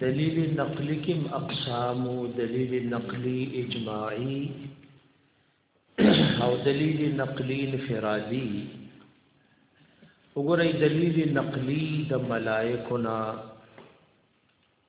دلیل نقلی کم اقسام دلیل نقلی اجماعی او دلیل نقلی انفرادی وګورئ دلیل نقلی د ملائکو نه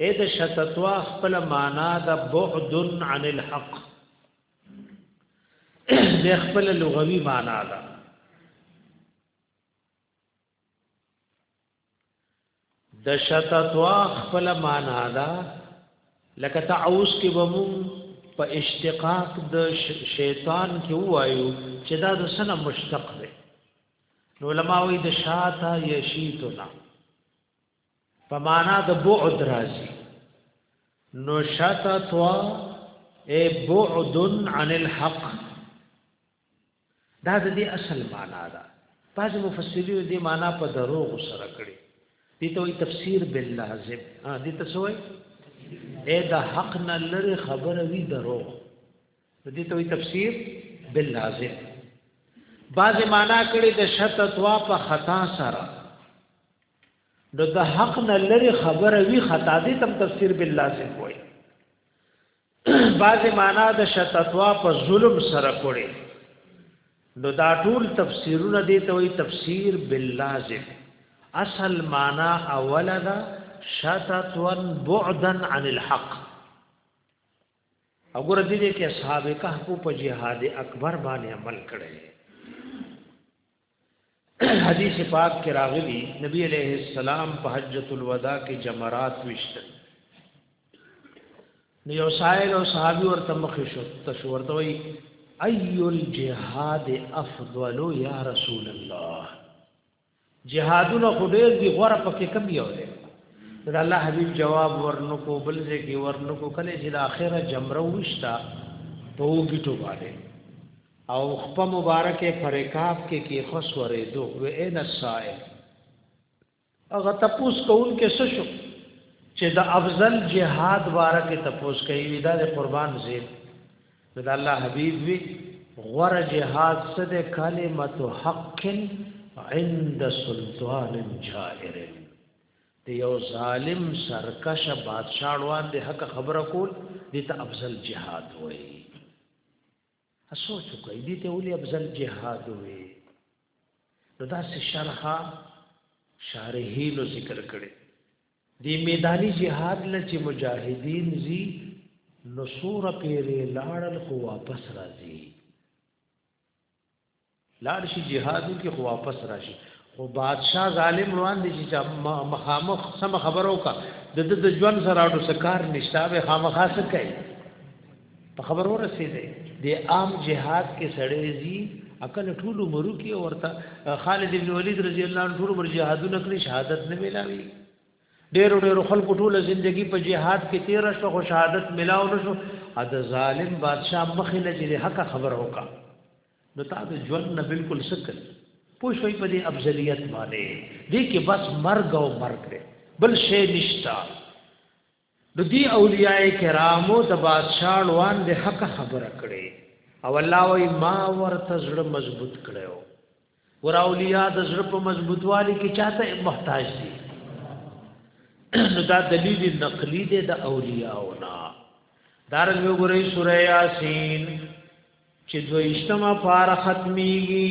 اې د شتتوا خپل معنا د بعد عن الحق د خپل لغوي معنا ده د شتتوا خپل معنا ده لکه تعوس کې ومون په اشتقاق د شیطان کې وایو چې دا د سنه مشتق دی نو علماء وی د شاته یشیتنا په معنا د بعد راځي نو شتتوا اے بعد عن الحق دا د دې اصل معنا ده بعض مفسرین دې معنا په دروغ سره کړي دې ته وي تفسیر باللازم ها دې ته سوې اے د حق نه لری خبره وی دروغ د دې توي تفسیر باللازم بعض معنا کړي د شتتوا په خطا سره نو د حق نه لري خبره وی خطا دي تم تفسیر باللازم وای بعض معنا د شتتوا په ظلم سره کړي نو دا ټول تفسیرونه دي ته وی تفسیر باللازم اصل معنا اوله ده شتتوا بعدا عن الحق او ګور دې دې کې اصحاب کهف په جهاد اکبر باندې عمل کړي حدیث پاک کې راغلي نبی عليه السلام په حجۃ الوداع کې جمرات وشتل نو یو سائل او صحابي ورته مخ شو تشورته وي اي الجهاد افضل يا رسول الله جهادونه خو ډېر دي غوړه پکې کم یو دی دا الله حبیب جواب ورنکو بل ځکه ورنکو کله چې د اخره جمره وشتا په وګټو باندې او خپ مبارکه فرکاب کې کې خص ورې دو و ان الصائم هغه تپوس کول کې څه شو چې د افضل جهاد بارکه تپوس کوي دا د قربان زید نو د الله حبیب وی غور جهاد څه د کلمت حق عند سلطان جائر دی یو ظالم سرکش بادشاہ روان دی حق خبره کول دی ته افضل جهاد وای اسوچ کوي دی ته ولي افضل جهاد وای نو دا شرحه شارحین ذکر کړي دی میدانی جهاد له چې مجاهدین زی نو سور پیری لاړل خو واپس راځي لاړ شي جهادو کې خو واپس راشي خو بادشاہ ظالم روان دي چې مخامخ سم خبرو کا د د ژوند سره اډو سکار نشتا به خامخاسه کوي په خبر ورسېدې د عام جهاد کې سړې زی عقل ټول عمر کې ورته خالد ابن ولید رضی الله عنه ټول عمر جهادونه کړی شهادت نه ملاوي ډېر ډېر خلکو ټول ژوندۍ په جهاد کې تیر شو خو شهادت ملاو نه شو ا د ظالم بادشاہ مخې له جری حق خبر وکا نو تا د ژوند نه بالکل سکل پوښوي په دې افضلیت باندې دې کې بس مرګ او مرګ دی بل شی نشتا نو دی اولیاء کرامو د بادشاہ اړوان د حق خبره کړي او الله وای ما ورته زړه مضبوط کړو ور اولیاء د زړه په مضبوطوالي کې چاته محتاج دي نو دا دلیل نقلی دی د اولیاءونا دارن یو ګورې سورہ یاسین چې دویشتمه پار ختميږي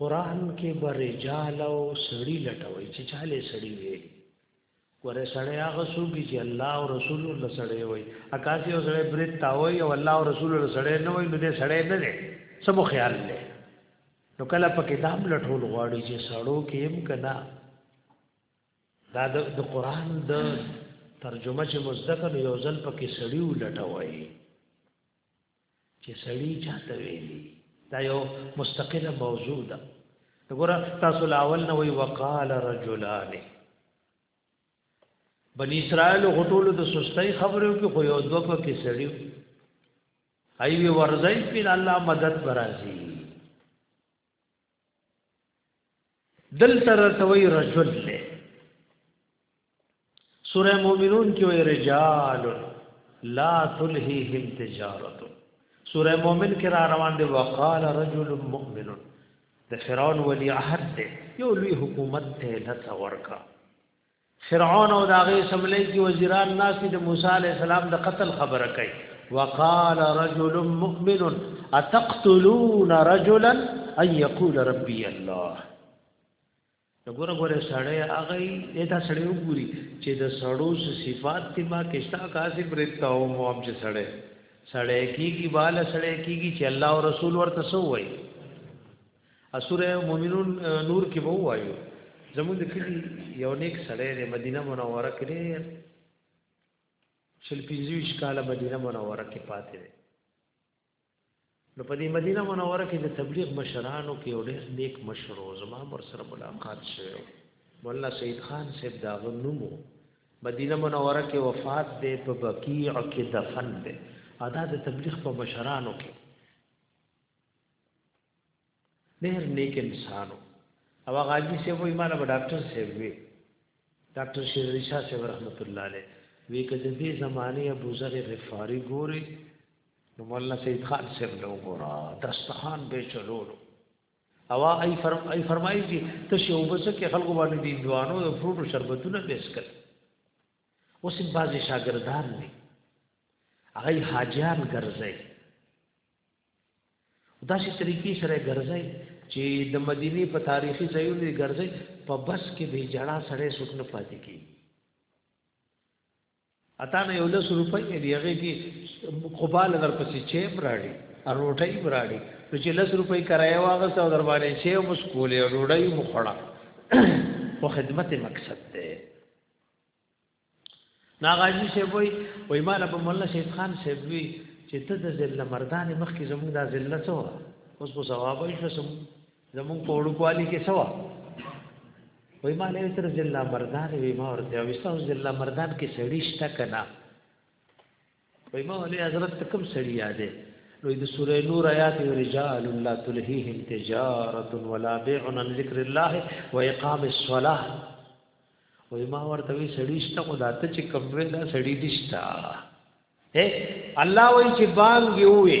قران کې به رجال او سړی لټوي چې چاله سړی ویل ګوره سړی هغه څوک چې الله او رسول الله سړی وي اکاسي او سړی برید تاوي او الله او رسول الله سړی نه وي نو دې سړی نه دی سمو خیال دی نو کله پکې دام لټول غواړي چې سړو کې هم کنا دا د قران د ترجمه چې مزدکر یو ځل پکې سړی ولټوي چې سړی چاته ویلي دا یو مستقله موضوع ده وګوره تاسو لا اول نه وی وقال رجلان بنی اسرائیل غټول د سستۍ خبرو کې خو یو دوه په کې سړی ایوی ورځي په الله مدد برازي دل تر توي رجل له سوره مومنون کې وي رجال لا تلهيهم تجارت سوره مومن کې را روان دي وقال رجل مؤمن د فرعون ولي عهد دی یو لوی حکومت ته لته ورکا فرعون او داغه سملې کې وزیران ناس دي د موسی علی السلام د قتل خبره کوي وقال رجل مؤمن اتقتلون رجلا ان يقول ربي الله وګوره ګوره سړی هغه یې دا سړی وګوري چې د سړو صفات تی ما کښتا کاسي برتا او مو اب چې سړی سړی کیږي بال سړی کیږي چې الله او رسول ورته سو وای اسوره مومنون نور کې وو وایو زموږ د کلی یو نیک سړی دی مدینه منوره کې دی شل پنځویش کاله مدینه منوره کې پاتې دی نو په دې مدینه منوره کې د تبلیغ مشرانو کې یو ډېر نیک مشر و زما ور سره ملاقات شوه مولا سید خان صاحب دا غنمو مدینه منوره کې وفات دی په بقیع کې دفن دی ادا د تبلیغ په مشرانو کې ډېر نیک انسانو او هغه حاجی سی وای مال به ډاکټر سی وی ډاکټر شیر علی شاه سی رحمت الله علیه وی کده دې زمانه ابو ذر غفاری ګوري نو مولا سید خان سی نو ګورا دستخان به چلولو او ای فرم ای فرمایي چې تشه وبسکه خلکو باندې دین دوانو او فروټو شربتونه پیش کړ اوس هم بعضی شاګردان دي هغه حاجیان ګرځي دا چې طریقې سره ګرځي چې د مدینه په تاریخي ځایونو ګرځي په بس کې به جړه سره سوک نه پاتې کی اته نه یو لس روپۍ دیغه کې قبال در پسې چې براړي او روټۍ براړي نو چې لس روپۍ کرایه واغسته او در باندې چې مسکولې روړۍ مخړه او خدمت مقصد ده ناغاجی شه وای وای مال په مولا شیخ خان شه وی چې ته د ذل مردان مخ کې زموږ د ذل څو اوس په ثواب شو سم زموږ په وړو کوالی کې سوا وای مال یې تر ذل مردان وی ما ورته وستا ذل مردان کې سړی شته کنه وای ما ولې حضرت ته کوم سړی یادې نو د سوره نور آیات رجال لا تلهیهم تجارت ولا بيع عن ذکر الله واقام الصلاه وای ما ورته وی سړی شته خو داته چې کوم وی دا سړی دشتا اے الله وای چې بانګ یوې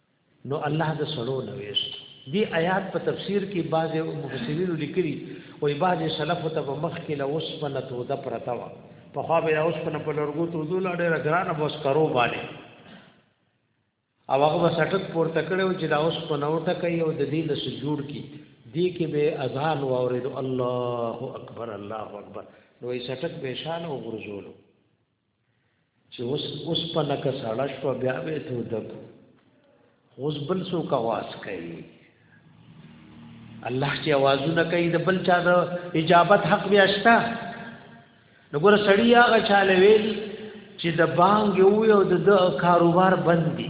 نو الله د سړو نه وېست دی آیات په تفسیر کې بعض مفسرین لیکلي او بعض سلف ته په مخ کې له اوسپنه تو د پرتا و په خو به اوسپنه په لرګو تو دول ډېر ګران بوس کرو باندې او هغه وسټک پورته کړو چې دا اوسپنه وټه کوي او د دې له سجود کې دی کې به اذان و اورید الله اکبر الله اکبر نو یې سټک به شان او غرزولو چې اوس اوس په نکه ساړه شو بیا به ته دک اوس بل سو کا واس کوي الله چې आवाजونه کوي د بل چا د اجابت حق بیا شته نګور سړی هغه چاله ویل چې د بانګ یو یو د کاروبار بند دي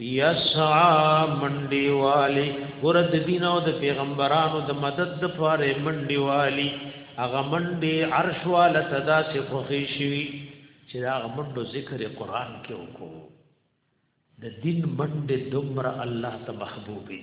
یسعا منډي والی ورد دین او د پیغمبرانو د مدد د پاره منډي والی هغه منډي عرش والا تدا سي خوخي شي چې هغه منډو ذکر قران کې وکړو د دین منډي دمر الله ته محبوبي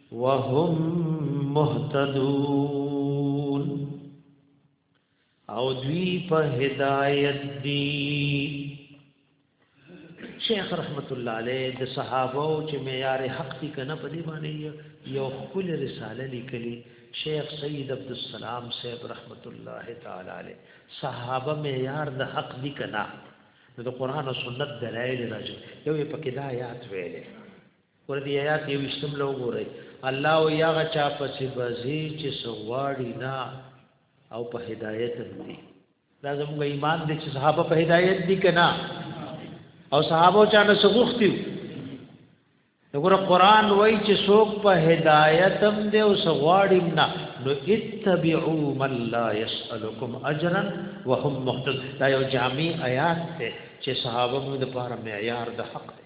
وهم مهتدون او دوی په هدایت دي شیخ رحمت الله علیه د صحابه او چې معیار حق دي کنه په دې باندې یو خپل رساله لیکلي شیخ سید عبد السلام صاحب رحمت الله تعالی علیه صحابه معیار د حق دي کنه د قران او سنت دلایل راځي یو په کې دا آیات ویلې ګوره دی آیات یو وشتم لو ګوره الله او یا غچا پسې بزی چې سغواړي نه او په هدایت دی دا زموږ ایمان دي چې صحابه په هدایت دي کنا او صحابه چا نه سغوختي وګوره قران وای چې څوک په هدایت هم دی او سغواړي نه نو اتبعوا من لا يسالكم اجرا وهم مهتد دا یو جامع آیات ته چې صحابه موږ لپاره معیار د حق دی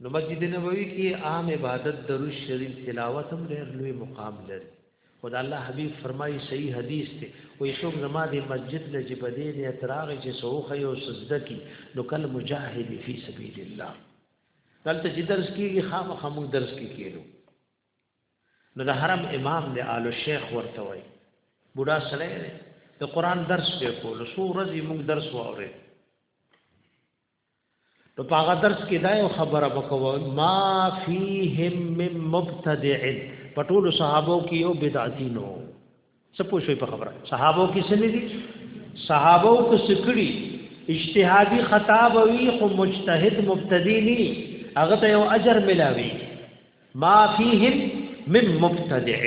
نو مسجد نبوي کې عام عبادت درود شریف تلاوت هم ډېر لوی مقام لري خدا الله حبیب فرمایي صحیح حدیث ته وې څوک زما د مسجد له جبدې نه اتراغ چې سوخه یو سجده کی نو کل مجاهد فی سبیل الله دلته چې درس کیږي خامخ موږ درس کې کېلو نو د حرم امام د آل شیخ ورته وای بوډا سره د قران درس په کول سو ورځې موږ درس واورې نو په هغه درس کې دا یو خبره وکوه ما فیهم من مبتدع په ټولو صحابو کې یو بدعتي نو څه پوښوي په خبره صحابو کې څه نه دي صحابو کو سکړي اجتهادي خطا وي خو مجتهد مبتدی ني هغه ته یو اجر ملاوي ما فیهم من مبتدع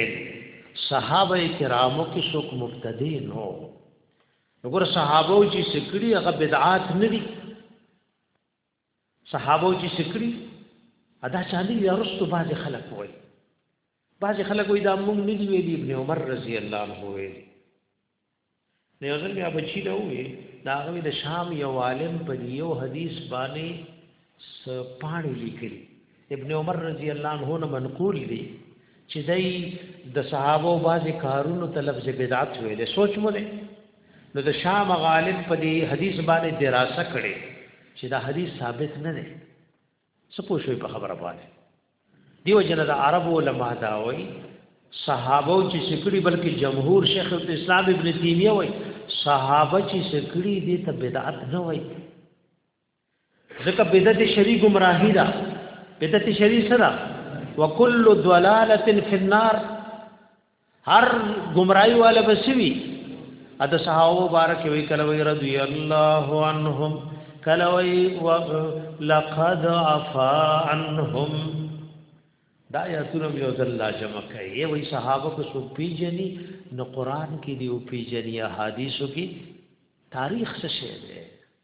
صحابه کرامو کې څوک مبتدی نو نو ګور صحابه چې سکړي هغه بدعات نه دي صحابه چې سکړي ادا چالي یا رستو باز خلک وای باز خلک وای دا مونږ نه دی ویلي ابن عمر رضی الله عنه وی نه ځل بیا بچی دا وی دا غوی د شام یو عالم په یو حدیث باندې س پاڼې لیکلي ابن عمر رضی الله عنه نه منقول دي چې دای د صحابه بعضی کارونو ته لفظ بدعت ویل سوچ مو ده نو د شام غالب په دې حدیث باندې دراسه کړي چې دا حدیث ثابت نه ده څه پوښوي په خبره باندې دیو جن د عرب علماء دا وایي صحابه چې سکړي بلکې جمهور شیخ اسلام ابن تیمیه وایي صحابه چې سکړي دي ته بدعت نه وایي ځکه بدعت شری گمراهی ده بدعت شری سره وکل ضلاله فی النار هر گمراهی والا بسوی اته صحابه مبارک وی کله وی رضی الله عنهم کله وی لقد عفا عنهم دا آیاتونه یو ځل لا جمع کړي وی صحابه کو سو پیجنی نو قران کې دی او پیجنی احادیثو کې تاریخ څه شی دی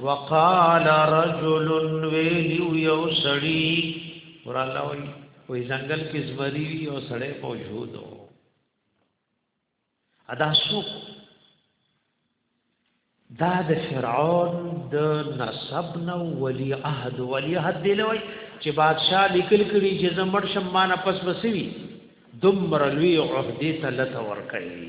وقال رجل ویلو یو سړی ور الله وی وی ځنګل کې زمری یو سړی موجود و ادا سو دا د فرعون د نسب نو ولی عهد ولی عهد دی لوی چې بادشاہ لیکل کړي چې زمړ شمانه پس وسوي دمر لوی عہدی ته لته ور کوي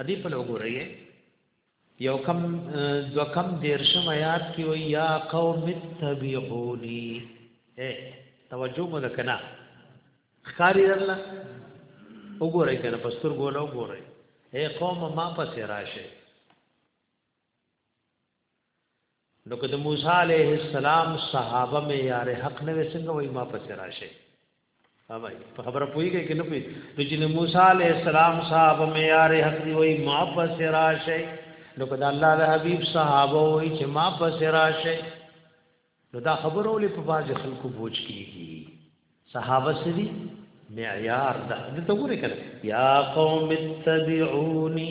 ادي پل وګورئ یو کم دو کم دیرشم آیات کی وی یا قوم اتبعونی اے توجه مو وکنا خاری درلا وګورئ کنه پستر ګولا وګورئ اے قوم ما پسې راشه نو که د موسی علیه السلام صحابه مې یاره حق نه وسنګ وای ما پس راشه اوبای په خبره پویږي کې نه پوی نو چې موسی علیه السلام صحابه مې یاره حق دی وای ما پس راشه نو که د الله د حبیب صحابه وای چې ما پس راشه نو دا خبرو لې په باز خلکو بوج کیږي صحابه سری معیار ده دته وګورئ کړه یا قوم اتبعونی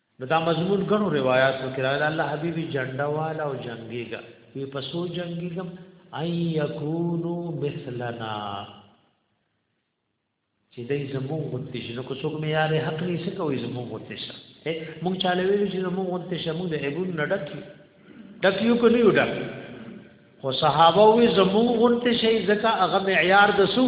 نو دا مضمون ګڼو روایتو کې راغلی الله حبیبي جنډه والا او جنگيګا وی پسو جنگيګم اي يكونو مثلنا چې دای زموږ غوته شي نو کوڅوک مې یاره حق نه څه کوي زموږ غوته شي مونږ چاله ویل چې زموږ غوته شي مونږ د ایبون نډک ډک یو کو نه یو ډک خو صحابه وی زموږ غوته شي ځکه هغه معیار دسو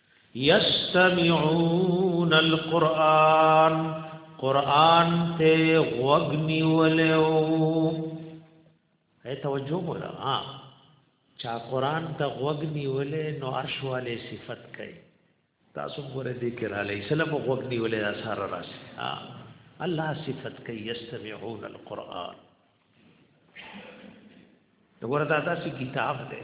یستمعون القرآن قرآن ته غوګنی ولیو اے توجه مولا ها چا قرآن ته غوګنی ولې نو عرش والے صفت کوي تاسو ګوره دې کې را لې سلام غوګنی ولې اثر راشي ها الله صفت کوي یستمعون القرآن وګوره دا داسې کتاب دی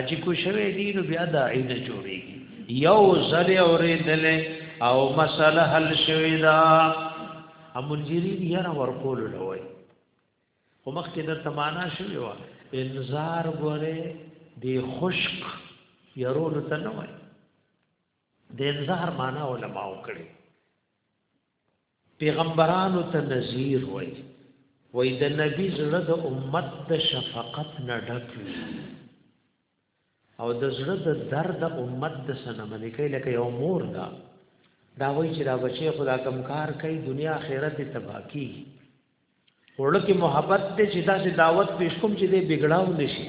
اچي کو شوی دی نو بیا دا عین جوړیږي یو ځل اوریدل او مسله حل شوی دا امنجری یره ورکول لوي خو مخکې د تمانا شوی و انذار ګوره دی خشک يرول ته نه وای د انذار معنا علماء کړي پیغمبرانو ته نذیر وای وای د نبی زړه د امت د شفقت نه ډک وي او د زړه د درد امت د سنمنې کوي لکه یو مور دا دا وای چې دا بچي خدا کم کار کوي دنیا آخرت تباہ کی ورته محبت ته چې دا دعوت پیش کوم چې دې بګړاو نشي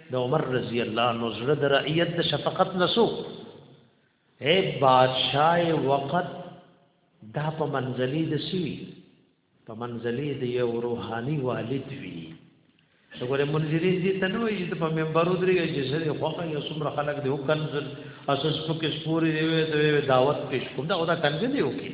د عمر رضی الله عنه زړه د رعیت د شفقت نسو اے بادشاہ وقت دا په منځلي د سوي په منځلي د یو روحاني والد وی وګوره منځري دي ته نو یی په منبرو درې چې سره خوخه یو څومره خلک دی وکړل اساس په کې سپوري دی وی دعوت پیش کوم دا ودا کنځ دی وکړي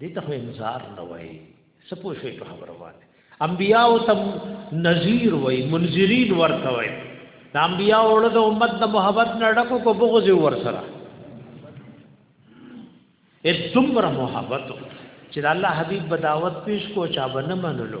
دې ته خو انذار نه وای سپو شوی په خبره باندې انبیاء او تم نذیر وای منذرین ورته وای د انبیاء او د امت د محبت نه ډکو کو بغض ور سره اتمره محبت چې الله حبیب بداوت پیش کو چا بنه منلو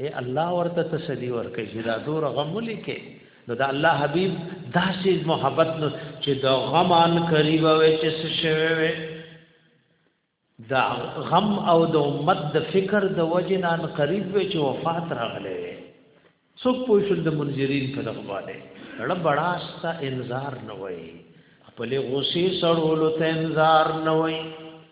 اې الله ورته تسلی ورکړي چې دا دور غم ولیکي نو دا الله حبیب داسې محبت نو چې د غم ان قریب وي چې څه شوي وي دا غم او د امت د فکر د وجه نه ان قریب وي چې وفات راغله وي څوک پوه شول د منذرین په دغه باندې رب بڑاستا انذار نه وي خپل غوسی سړولو ته انذار نه وي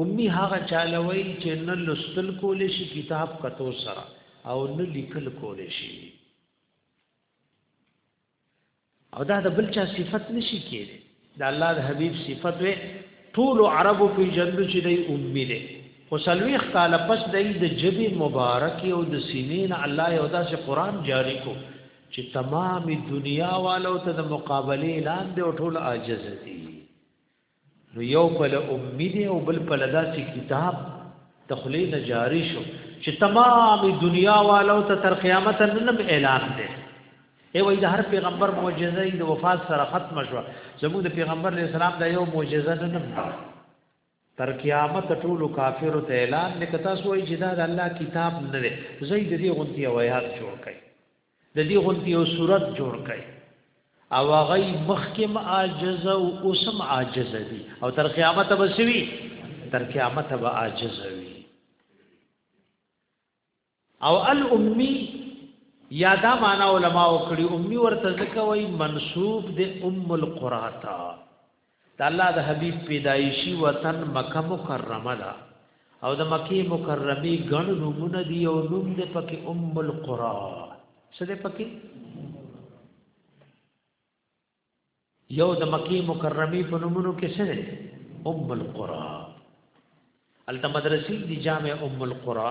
امي هغه چاله وای چې نه لستل کول شي کتاب کتو سره او نه لیکل کول شي او دا د بل چا صفت نشي کېږي د الله د حبيب صفت وي ټول عربو په جندو چې دی امي دی خو سلويخ کال پس دی د جبي مبارک او د سینین الله یو داسې قران جاری کو چې تمام دنیا والو ته د مقابله اعلان دی او ټول عاجز دي نو یو پل امی دی او بل پل داسې کتاب د خلی نه جاری شو چې تمام دنیا والو ته تر قیامت نن اعلان دی ای وای د هر پیغمبر معجزه د وفات سره ختم شو زموږ د پیغمبر علی السلام دا یو معجزه نه نه تر قیامت ټول کافر ته اعلان نکتا سوې چې دا د الله کتاب نه دی زید دې غونتی ویات جوړ کړي د دې غونتی یو صورت جوړ کړي او هغه مخکم عاجز او اوسم عاجز دي او تر قیامت به سوي تر قیامت به عاجز وي او الامی یا دا معنا علما وکړي امي ورته ځکه وای منسوب د ام القرى تا د الله د حبیب پیدایشي وطن مکه مکرمه ده او د مکه مکرمه ګڼ نمونه دی او نوم د پکې ام القرا څه د پکې یو د مکی مکرمی په نومونو کې څه دی ام القرا الته مدرسې دی جامع ام القرا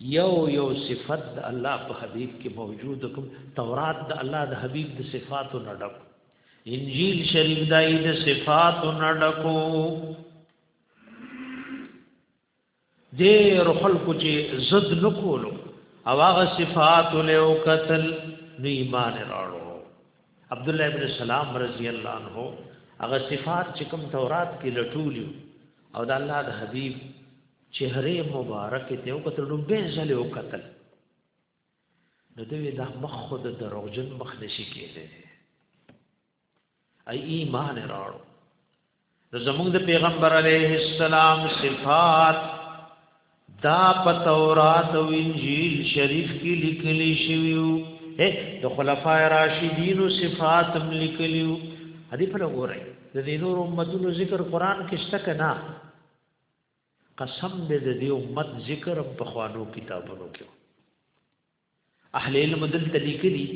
یو یو صفت د الله په حبیب کې موجود کوم تورات د الله د حبیب د صفاتو نه ډک انجیل شریف دای د صفاتو نه ډکو دیر خلکو چې زد نکولو او هغه صفات له قتل نو ایمان راړو عبد الله ابن سلام رضی الله عنه هغه صفات چې کوم تورات کې لټولیو او د الله د حبیب چهره مبارک ته او کتل نو به ځلې او کتل نو دوی دا مخ خود دروغجن مخ نشي کېده ای ایمان راړو نو زموږ د پیغمبر علیه السلام صفات دا په تورات او انجیل شریف کې لیکلي شویو د خلفای راشدین صفات هم لیکلیو هدي په وګورئ د دې نور امتونو ذکر قران کې شته کنه قسم دې د دې امت ذکر هم په خوانو کتابونو کې اهل علم دلته لیکلي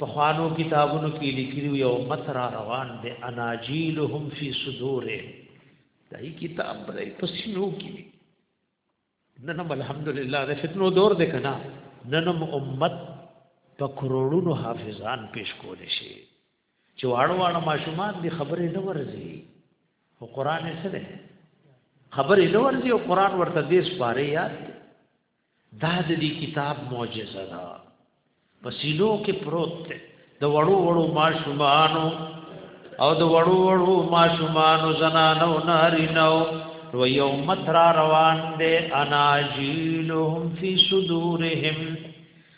په خوانو کتابونو کې لیکلي یو امت را روان دي اناجیلهم فی صدوره دای کتاب دې پسینو کې نن هم الحمدلله د فتنو دور دې کنا نن هم امت په کروڑونو حافظان پیش کول شي چې واړه واړه ماشومان دي خبرې نه ورځي او قران یې سره خبرې نه ورځي او قران ورته دې سپاره یاد دا د دې کتاب معجزه ده پسینو کې پروت دی د وړو وړو ماشومانو او د وړو وړو ماشومانو زنانو نارینو و یوم تر روان دے اناجیلهم فی صدورهم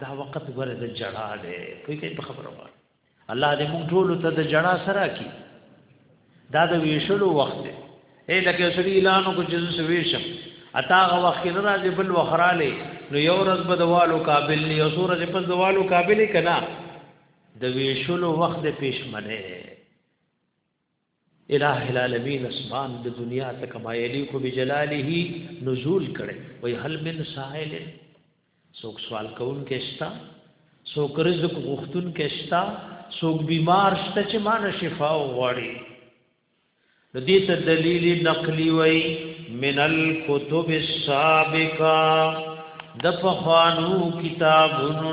دا وخت غره د جړا دی په کې په خبره وره الله دې مونږ ټول ته د جړا سره کی دا د ویشلو وخت دی اے لکه سړي اعلان کو جز ویشم اتا غ وخت نه راځي بل وخراله نو یو ورځ به دوالو قابل نه یو سورج پس دوالو قابل کنا د ویشلو وخت د پېشمنه اله العالمین اسمان د دنیا ته کما یلیق بجلاله نزول کړي وای هل من سائل سوک سوال کون کېستا سوک رزق غختون کېستا سوک بیمار شته چې مان شفا وغواړي نو دې ته دلیل نقلی وای من الكتب السابقه د فخانو کتابونو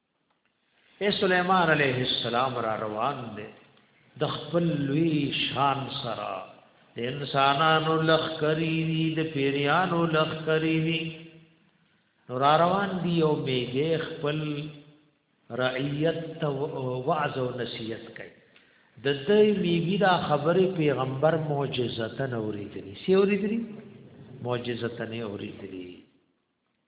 اے سلیمان علیہ السلام را روان دے د خپل لوی شان سره د انسانانو لخ کری وی د پیریانو لخ کری وی نور روان دی او میګه خپل رعیت ته وعظ او نصیحت کوي د دې میګی دا خبره پیغمبر معجزه تن اوریدلی سی اوریدلی معجزه تن اوریدلی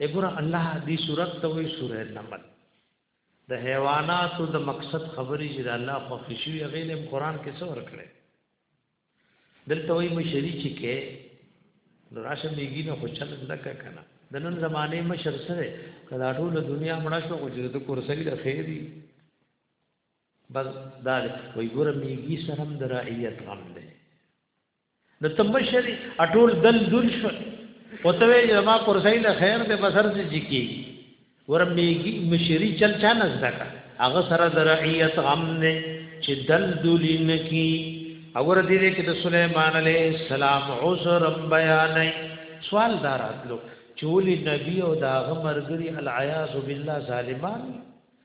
وګوره الله دې صورت ته وې سورې نمل د حیواناتو د مقصد خبرې چې د الله خو خشوع یې غیله قرآن کې څو ورکړي دلته وایي مشری چې کې نو راشه میږي نه خو چل زده کنه د نن زمانه مشر سره کدا ټول دنیا مړه شو خو چې د کورسۍ د خیری بس دا وایي ګوره میږي سره هم د رعیت غم دی نو ته مشر اټول دل دل شو او ته یې ما کرسۍ له خیر دې بسر دې جکی ورمېږي مشری چل چا نه زده کا هغه سره د رعیت غم نه چې دل دل نه کی اور دې کې د سليمان عليه السلام عذر بیانې سوال داراتلو چولی نبی او دا غمرګری العیاذ بالله ظالمان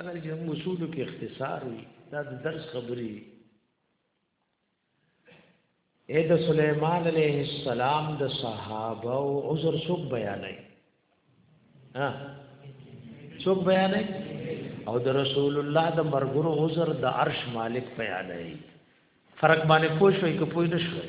اگر چې هم اصولو کې اختصار وي دا د درس خبرې دي اې د سليمان عليه السلام د صحابه او عذر څوک بیانای ها څوک بیانای او د رسول الله د مرګونو عذر د عرش مالک بیانای فرق باندې پوه شوي که پوه نه شوي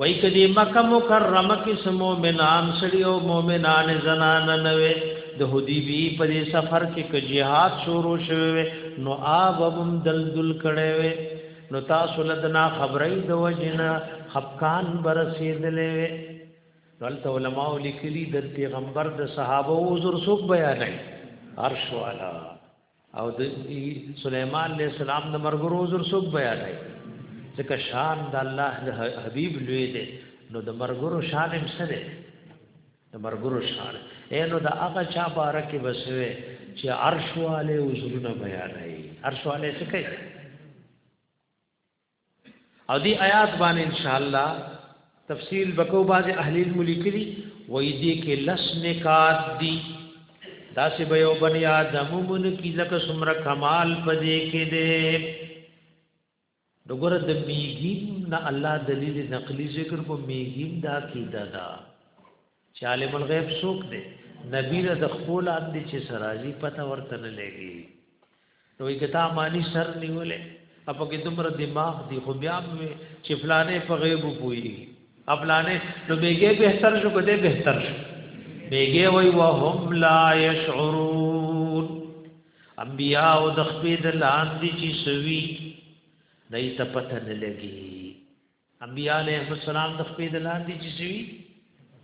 وای کدی مکه مکرمه کې سم مومنان سړي او مومنان زنان نه وي د حدیبی په دې سفر کې ک جهاد شروع شوه نو آبم دلدل کړي وي نو تاسو لدنا خبرې د وجنه خفقان برسېدلې وي دلته علماء لیکلي د پیغمبر د صحابه او زر سوق بیانای عرش والا او د سليمان عليه السلام د مرګ روزر څوک بیانای ځکه شان د الله د حبيب لوی دی نو د مرګرو شان هم سره د مرګرو شان اے نو د هغه چا بارکه بسوي چې عرش والے حضورونه بیانای عرش والے څه کوي او دی آیات باندې ان شاء الله تفصیل بکو باز اهل علم لیکلی وای دی کې لس نکات دی دا سی به یو بنی آدم مون کی لکه سمره کمال پدې کې دی دغره د میګین نه الله دلیل نقلی ذکر کو میګین دا کیدا دا, دا چې عالم الغیب څوک دی نبی له د خپل اندې چې سرازي پته ورته نه لګي نو یې کتا معنی سر نیولې اپا کې دومره دماغ دی خو بیا چې فلانه په غیب پوي خپلانه نو بیګه بهتر شو کده بهتر شو بیګه وای وهم لا یشعرون انبیاء او د خپل لاندې چې سوي دای ته پته نه لګي انبیاء علیه السلام د خپې د لاندې چې شوي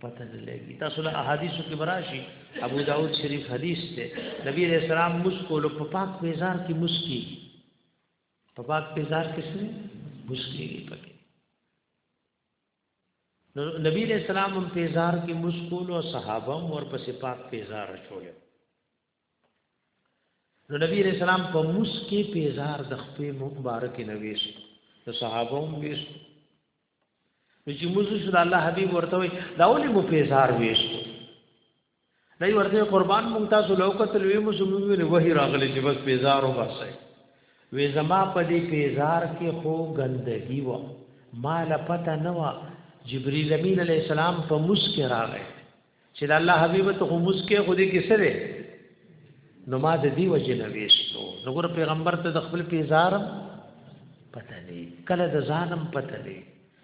پته نه لګي تاسو له احادیثو کې براشي ابو داود شریف حدیث ته نبی علیہ السلام مسکول په پاک پیزار کې مسکی په پاک پیزار کې څه مسکی پکې نبی علیہ السلام هم پیزار کې مسکول او صحابه هم ورپسې پاک پیزار چولې نو نبی رسول الله په موس کې پیزار د خپې مبارک نه ویش د صحابه هم ویش چې موږ شو الله حبیب ورته وي دا ولې مو پیزار ویش دای ورته قربان مونږ تاسو لوکت لوي مو زموږ وه راغلي چې بس پیزار وباسي وې زما په دې پیزار کې خو ګندګي و مال پته نه و جبريل امين عليه السلام په مسکه راغی چې د الله حبيب ته خو مسکه خو دې کې سره نو ما د دې وجه نه وېستو نو ګور پیغمبر ته د خپل پیزارم پته نه کله د ځانم پته نه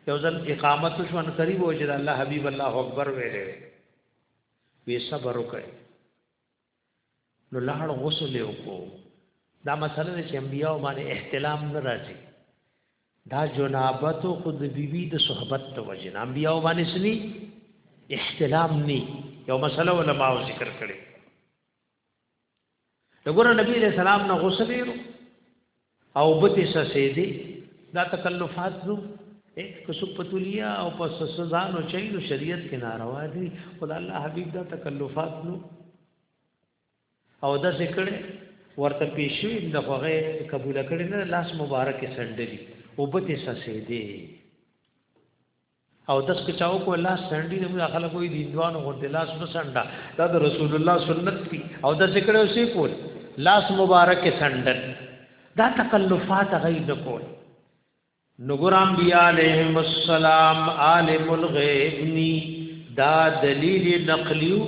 یو ځل اقامت شو ان قریب وجه د الله حبيب الله اکبر ویلې وی صبر وکړي نو لاړ غسل یې وکړو دا مسله ده چې انبیا باندې احتلام نه راځي دا جنابت خو د بیبي د صحبت ته وجه نه انبیا باندې سني احتلام نه یو مسله علماء ذکر کړي دغه نبی رسول الله نه غسل یې او بته سسې دي دا تکلفات نو که څوک په تولیا او په سزا نو چي نو شریعت کې ناروا دي خدای الله حبيب دا تکلفات نو او دا ذکر ورته پیشو د خوغه قبول کړي نه لاس مبارک سندلي او بته سسې دي او داس که چاو کو الله سندي زموږ خلک وي دیندوانو غو دلاس نو سندا دا د رسول الله سنت دي او د ذکر او سی کول لاس مبارک سندل دا تکلفات غي نه کول نګور انبیاء علیهم السلام عالم الغیب نی دا دلیل نقلیو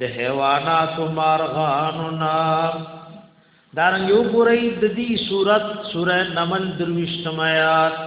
د حیوانات مارغانو نا دارنګ یو ګورئ د دې صورت سوره نمل درويشتمات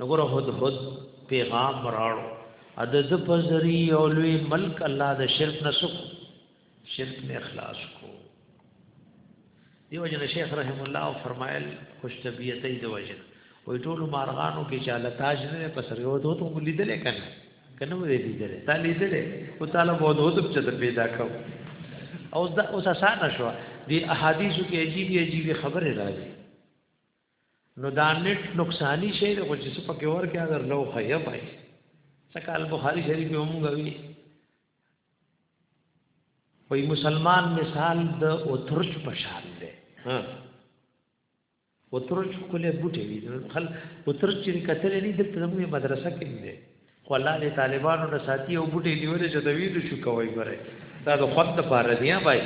نګور هد هد پیغام راړو ا د د پزری او لوی ملک الله د شرک نسخ شرک نه اخلاص کو دیو جن شیخ رحم الله او فرمایل خوش طبیعت دی وجه وی ټول مارغانو کې چاله تاج نه په سر یو دوه ته لیدل کنه کنه مې لیدل تا لیدل او تعالی وو دوه ته چې پیدا کو او دا اوس اسانه شو دی احادیثو کې عجیب عجیب خبره راځي نو دا نت نقصانی شی دی خو چې څه پکې ورکې اگر لو خیا پای څکه البخاری شریف یې هم غوي وای مسلمان مثال د اوترچ پشان دی ها اوترچ کوله بوټي وی خل اوترچ چې کتل نه د ترمه مدرسه کې دی خو الله دې طالبانو ته ساتي او بوټي نیولې چې د ویلو شو کوي ګره دا د خوند لپاره دی بای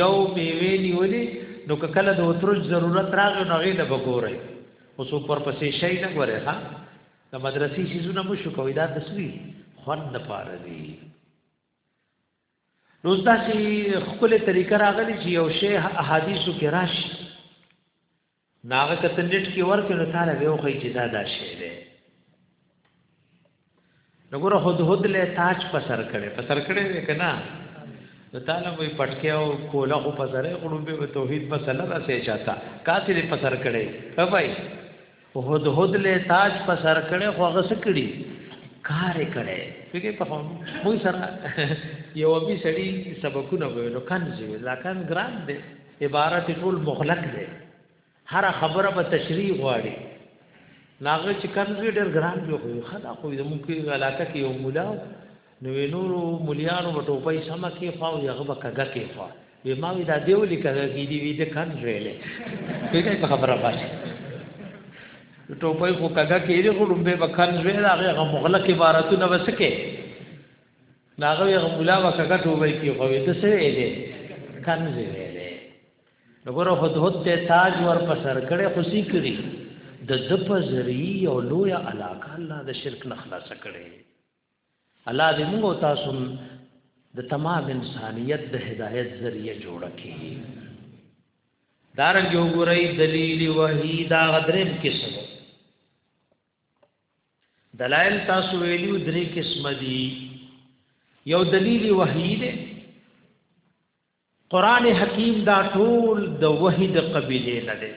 یو میوه نیولې نو کله د وترج ضرورت راغی نو غیله بګوري اوس پر پسې شي نه غره ها د مدرسې شیزونه مو شو کوي دا تسوی خوند لپاره دی نو دا چې خپل طریقه راغلی چې یو شی احادیثو کې راشي نو هغه که ته نت کې ورکې نو تاله به وخی چې دا دا شی دی نو ګوره هد هد له تاج په سر کړي په سر کړي دی که نه نو تاله به پټکې او کوله خو په سره غړو به توحید په سره راسې چاته کاتې په سر کړي ها بھائی هد هد له تاج په سر کړي خو هغه سکړي کار کړي فکر په مو سره یو به سړی سبقونه ویلو کنځي لا کان ګران دی عبارت ټول مغلق دی هر خبره به تشریح غواړي ناغه چې کم وی ډېر ګران جو خو خدا خو د مونږه علاقه کې یو مولا نو نور مليانو په ټوپۍ سم کې خو یغه بکګه کې خو به ما وی دا دیو لیکل کې دی وی د کم ویلې پیګه په خبره باندې ټوپۍ خو کګه کې لري خو لومبه بکن ویل هغه مغلق عبارتونه وسکه نو هغه یې مولا به کګه ټوبه کې خو ته څه ویلې کنز ویلې نو ګوره هد هد ته تاج ور په سر کړي خوشي کړي د د په ذریعہ او لوی علاقه الله د شرک نه خلاص کړي الله دې موږ تاسو د تمام انسانیت د هدایت ذریعہ جوړ کړي دارنګ یو ګورای دلیل وحی دا غدرم قسم دلائل تاسو ویلو درې قسم دي یو دلیل وحی دی قران حکیم دا ټول د وحی د قبیله نه دی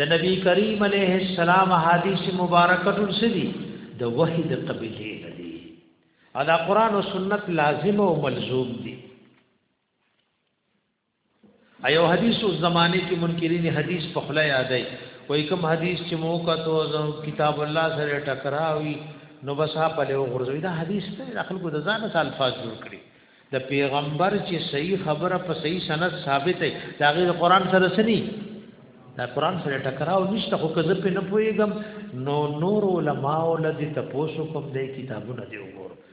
د نبی کریم علیه السلام حدیث مبارکه ټول سدي د وحی د قبیله نه دی دا قران او سنت لازم او ملزوم دي ایو حدیث او زمانه کې منکرین حدیث په خله یادای وای کوم حدیث چې مو کتو کتاب الله سره ټکراوي نو بس په له غرزوي دا حدیث ته خلکو د ځان سره الفاظ جوړ کړي د پیغمبر چې صحیح خبره په صحیح سند ثابت دی دا غیر قران سره سني دا قران سره ټکراو نشته خو کزه په نه پويګم نو نور علماء ولدي تاسو کوم دې کتابونه دی وګور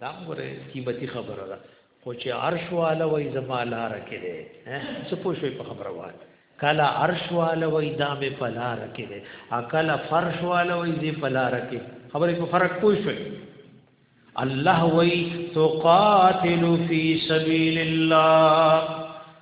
دا غره قیمتي خبره ده خو چې عرش والا وای زما لار کې ده څه پوه شوي په خبره وای کله عرش والا وای دا مې په لار کې ده اکل فرش والا وای دې په لار کې خبرې په فرق پوه شوي الله وای تقاتل فی سبیل الله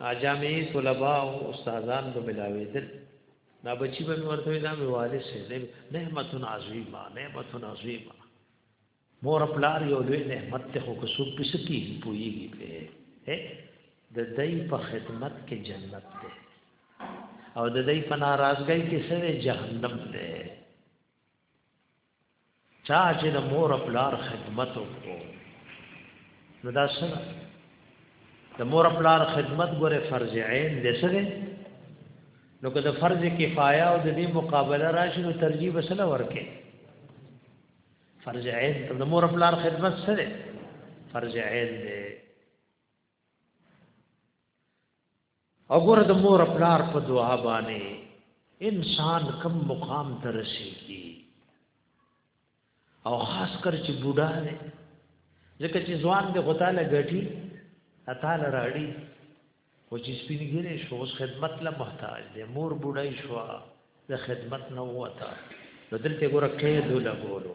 جامعي طلباء او استادان به ملاوېدل دا بچی به ورته دا مې والد سي نعمت عظیمه نعمت عظیمه مور پلار یو لوی نعمت ته خو کو سوق پس کی پویږي په د دای په خدمت کې جنت ده او د دای په ناراضګۍ کې سره جهنم ده چا چې د مور پلار خدمت وکړو نو دا سره د مور پلار خدمت ګوره فرض عین دې سره نو که د فرض کفایه او د دې مقابله راشي نو ترجیح وسله ورکه فرض عین ته د مور پلار خدمت سره فرض عین دې وګوره د مور پلار په دعا باندې انسان کم مقام ته رسیږي او خاص کر چې بوډا دی ځکه چې ځوان دی خو تعالی ګټي تعالی راړي او چې سپینګری شو اوس خدمت له محتاج دی مور بوډای شو د خدمت نه وته نو دلته ګوره قید لګولو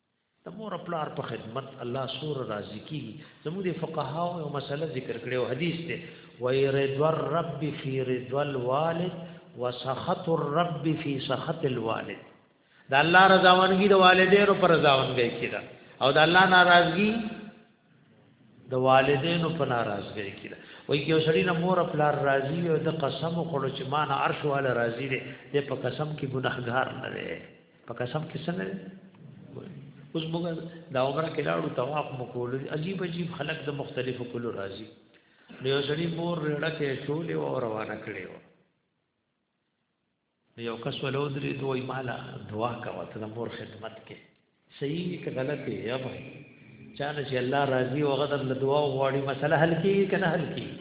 د مور پلار په خدمت الله سور راضي کیږي زموږ د فقها او مسله ذکر کړي او حدیث ته وای رضوا الرب فی رضوا الوالد وسخط الرب فی سخط الوالد د الله رضاوندګي د والدینو پر رضاوندګي کې ده او د الله ناراضګي د والدینو په ناراضګي کې ده وای کې وسړی نه مور خپل راضي او د قسم خورو چې مان عرش والا راضي دي د په قسم کې ګناهګار نه دی په قسم کې څه نه اوس موږ دا عمره کې لاړو طواف مو کول عجیب عجیب خلک د مختلفو کلو راځي نو یو ځړي مور رړه کې شولې او روانه کړې و یو کس ولو درې دوی مالا دعا کوه ته د مور خدمت کې صحیح که غلط دی یا به چانه چې الله راضي او غدر له دعا غواړي مسله حل کیږي کنه حل کیږي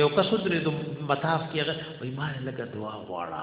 یو کس درې د مطاف کې وای مال لګه دعا غواړه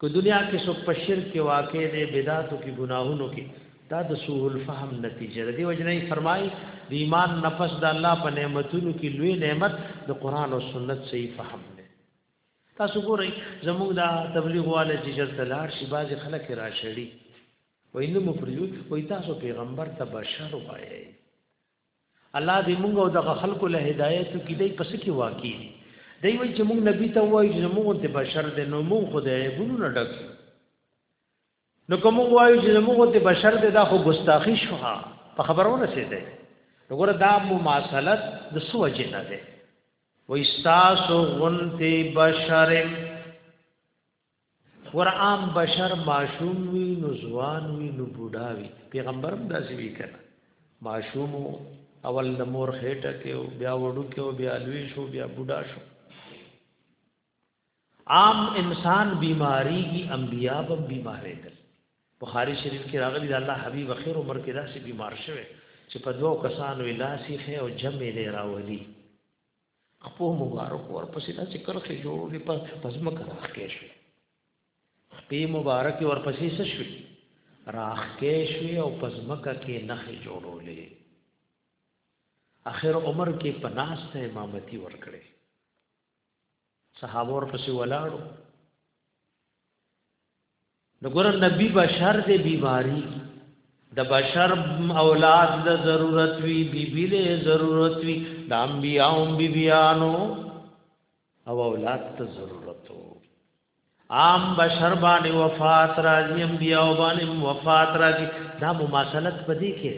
که دنیا کې څوک په شرک کې واقع دی بدعاتو کې ګناهونو کې دا د سوء الفهم نتیجه ده دی وجنه فرمای د ایمان نفس د الله په نعمتونو کې لوی نعمت د قران او سنت صحیح فهم دی تاسو ګورئ زموږ دا تبلیغ والے چې چرته لاړ شي باز خلک را شړي وینه مفریو وای تاسو پیغمبر ته بشر وایي الله دې موږ او دغه خلکو له هدایت کې دی پس کې واقع دي دی وایي چې موږ نبی ته وایو چې موږ د بشر د نو موږ خدای بونو نه ډک نو کوم وایو چې موږ د بشر د دا خو ګستاخی شو په خبرونه سي دی وګوره دا مماثلت د سو وجه نه ده وای تاسو غنتی بشر قرآن بشر معشوم وی نو ځوان وی نو بوډا وی پیغمبر هم داسې وی کنه معشوم اول د مور خېټه کې او بیا وړو کې او بیا لوی شو بیا بوډا شو عام انسان بیماری کی انبیا هم بیمارې دل بخاری شریف کې راغلی د الله حبیب خیر عمر کې داسې بیمار شوه چې په دوو کسانو لاسي خې او جمع لري راولي خپو مبارک ورپسې دا چې کرخې جوړولې په پزمکه راخکې شوې خپې مبارک ورپسې څه شوې راخکې شوې او پزمکه کې نخې جوړولې اخر عمر کې پناسته امامتي ورکړې صحابه ورپسې ولاړو نګور نبی بشر دې بیماری د بشر اولاد د ضرورت وی بیبی له ضرورت وی د انبیاو بیبیانو او اولاد ته ضرورت عام بشر باندې وفات راځي انبیاو باندې وفات راځي دا مماثلت پدې کې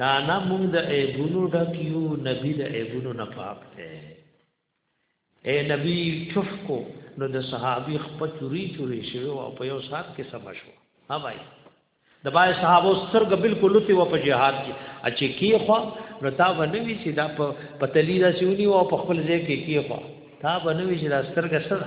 دا نه موږ د ایګونو ډکیو نبی د ایګونو نه پاک دی اے نبی چف کو نو د صحابي خپل چوری چوری شوی او په یو سات کې سم شو ها بھائی د بای صحابو سترګ بالکل لتی و په جهاد کې اچي کې خو نو تا ونوي چې دا په پتلی دا سیونی او په خپل ځای کې کې خو تا ونوي چې دا سترګ سره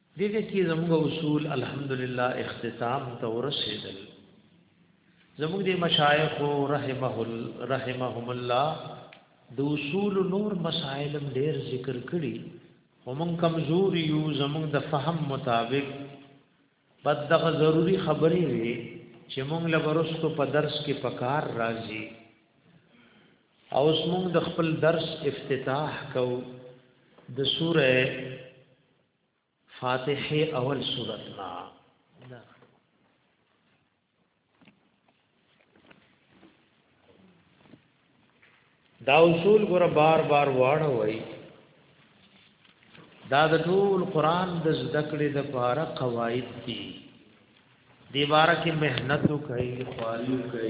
دغه کې زموږ اصول الحمدلله اختتام ته ورسېدل زموږ د مشایخ رحمه رحمهم الله د اصول نور مسائل ډېر ذکر کړي ومن کمزور یو زموږ د فهم مطابق بد دغه ضروری خبرې وي چې موږ له ورستو په درس کې پکار راځي او موږ د خپل درس افتتاح کو د سوره فاتحه اول سورت نا دا اصول ګره بار بار واړه وای دا د ټول قران د زده کړې د پاره قواعد دي دی بارکه مهنت کوي خواري کوي